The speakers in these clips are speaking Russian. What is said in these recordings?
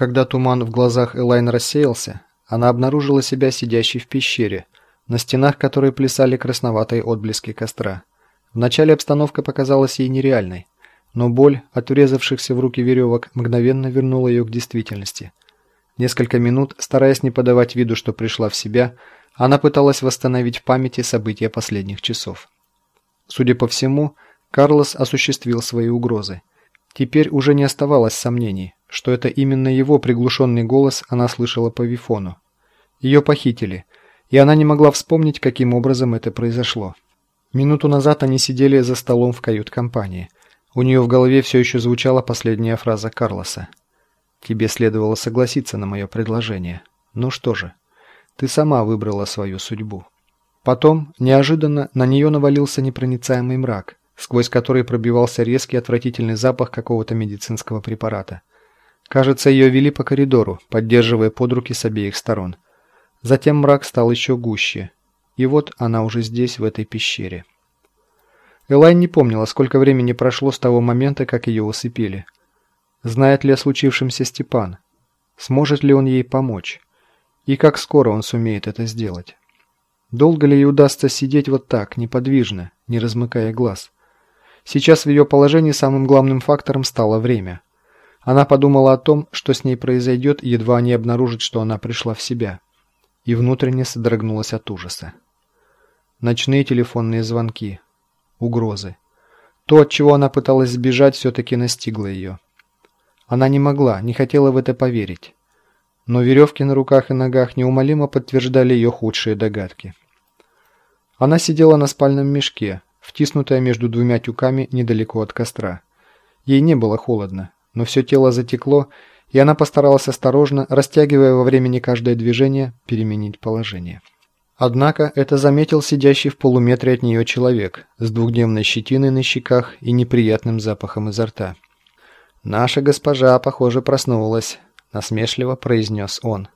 Когда туман в глазах Элайн рассеялся, она обнаружила себя сидящей в пещере, на стенах которой плясали красноватые отблески костра. Вначале обстановка показалась ей нереальной, но боль от урезавшихся в руки веревок мгновенно вернула ее к действительности. Несколько минут, стараясь не подавать виду, что пришла в себя, она пыталась восстановить в памяти события последних часов. Судя по всему, Карлос осуществил свои угрозы. Теперь уже не оставалось сомнений, что это именно его приглушенный голос она слышала по вифону. Ее похитили, и она не могла вспомнить, каким образом это произошло. Минуту назад они сидели за столом в кают-компании. У нее в голове все еще звучала последняя фраза Карлоса. «Тебе следовало согласиться на мое предложение. Ну что же, ты сама выбрала свою судьбу». Потом, неожиданно, на нее навалился непроницаемый мрак, сквозь который пробивался резкий отвратительный запах какого-то медицинского препарата. Кажется, ее вели по коридору, поддерживая под руки с обеих сторон. Затем мрак стал еще гуще. И вот она уже здесь, в этой пещере. Элайн не помнила, сколько времени прошло с того момента, как ее усыпили. Знает ли о случившемся Степан? Сможет ли он ей помочь? И как скоро он сумеет это сделать? Долго ли ей удастся сидеть вот так, неподвижно, не размыкая глаз? Сейчас в ее положении самым главным фактором стало время. Она подумала о том, что с ней произойдет, едва они обнаружат, что она пришла в себя. И внутренне содрогнулась от ужаса. Ночные телефонные звонки. Угрозы. То, от чего она пыталась сбежать, все-таки настигло ее. Она не могла, не хотела в это поверить. Но веревки на руках и ногах неумолимо подтверждали ее худшие догадки. Она сидела на спальном мешке, втиснутая между двумя тюками недалеко от костра. Ей не было холодно, но все тело затекло, и она постаралась осторожно, растягивая во времени каждое движение, переменить положение. Однако это заметил сидящий в полуметре от нее человек с двухдневной щетиной на щеках и неприятным запахом изо рта. «Наша госпожа, похоже, проснулась», – насмешливо произнес он.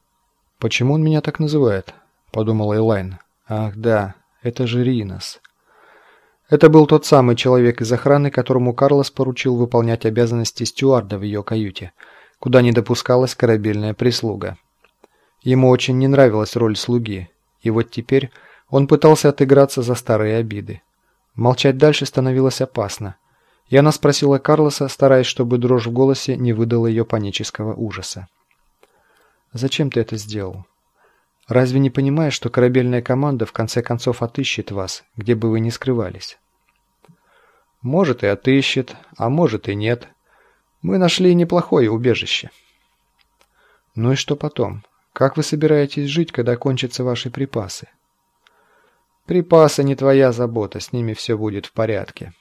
«Почему он меня так называет?» – подумала Элайн. «Ах да, это же Ринос». Это был тот самый человек из охраны, которому Карлос поручил выполнять обязанности стюарда в ее каюте, куда не допускалась корабельная прислуга. Ему очень не нравилась роль слуги, и вот теперь он пытался отыграться за старые обиды. Молчать дальше становилось опасно, и она спросила Карлоса, стараясь, чтобы дрожь в голосе не выдала ее панического ужаса. «Зачем ты это сделал? Разве не понимаешь, что корабельная команда в конце концов отыщет вас, где бы вы ни скрывались?» «Может и отыщет, а может и нет. Мы нашли неплохое убежище». «Ну и что потом? Как вы собираетесь жить, когда кончатся ваши припасы?» «Припасы не твоя забота, с ними все будет в порядке.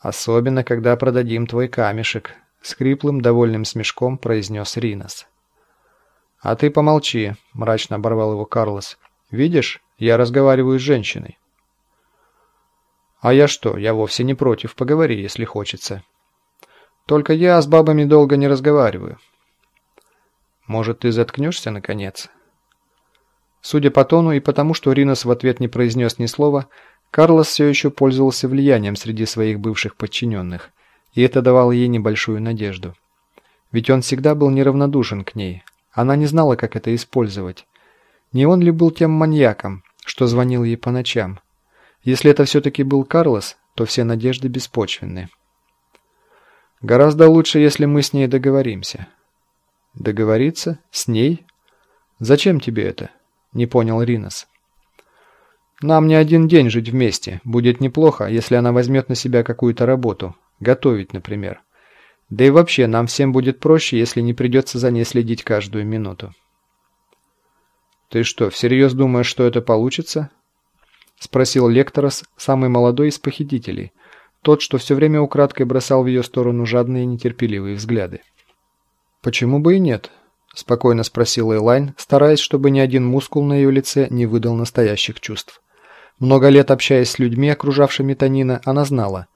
Особенно, когда продадим твой камешек», — с довольным смешком произнес Ринос. «А ты помолчи», – мрачно оборвал его Карлос. «Видишь, я разговариваю с женщиной». «А я что? Я вовсе не против. Поговори, если хочется». «Только я с бабами долго не разговариваю». «Может, ты заткнешься, наконец?» Судя по тону и потому, что Ринос в ответ не произнес ни слова, Карлос все еще пользовался влиянием среди своих бывших подчиненных, и это давало ей небольшую надежду. Ведь он всегда был неравнодушен к ней, она не знала, как это использовать. Не он ли был тем маньяком, что звонил ей по ночам? Если это все-таки был Карлос, то все надежды беспочвенны. Гораздо лучше, если мы с ней договоримся. Договориться? С ней? Зачем тебе это? Не понял Ринос. Нам не один день жить вместе. Будет неплохо, если она возьмет на себя какую-то работу. Готовить, например. Да и вообще, нам всем будет проще, если не придется за ней следить каждую минуту. «Ты что, всерьез думаешь, что это получится?» Спросил Лекторос, самый молодой из похитителей, тот, что все время украдкой бросал в ее сторону жадные нетерпеливые взгляды. «Почему бы и нет?» – спокойно спросила Элайн, стараясь, чтобы ни один мускул на ее лице не выдал настоящих чувств. Много лет общаясь с людьми, окружавшими Танина, она знала –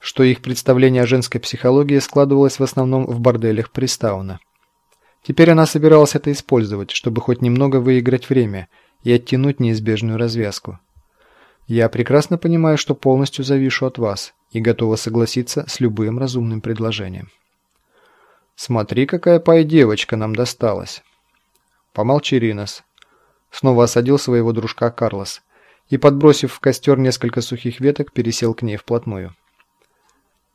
что их представление о женской психологии складывалось в основном в борделях Пристауна. Теперь она собиралась это использовать, чтобы хоть немного выиграть время и оттянуть неизбежную развязку. Я прекрасно понимаю, что полностью завишу от вас и готова согласиться с любым разумным предложением. Смотри, какая пай-девочка нам досталась. Помолчи, Ринос. Снова осадил своего дружка Карлос и, подбросив в костер несколько сухих веток, пересел к ней вплотную.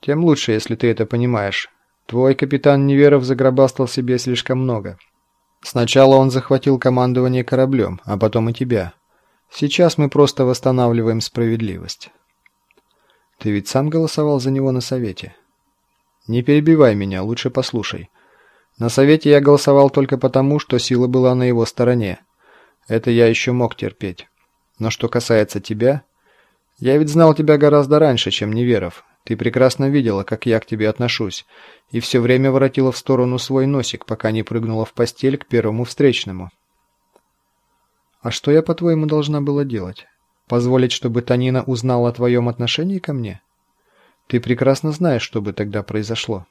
Тем лучше, если ты это понимаешь. Твой капитан Неверов загробастал себе слишком много. Сначала он захватил командование кораблем, а потом и тебя. Сейчас мы просто восстанавливаем справедливость. Ты ведь сам голосовал за него на совете. Не перебивай меня, лучше послушай. На совете я голосовал только потому, что сила была на его стороне. Это я еще мог терпеть. Но что касается тебя... Я ведь знал тебя гораздо раньше, чем Неверов. Ты прекрасно видела, как я к тебе отношусь, и все время воротила в сторону свой носик, пока не прыгнула в постель к первому встречному. А что я, по-твоему, должна была делать? Позволить, чтобы Танина узнала о твоем отношении ко мне? Ты прекрасно знаешь, что бы тогда произошло.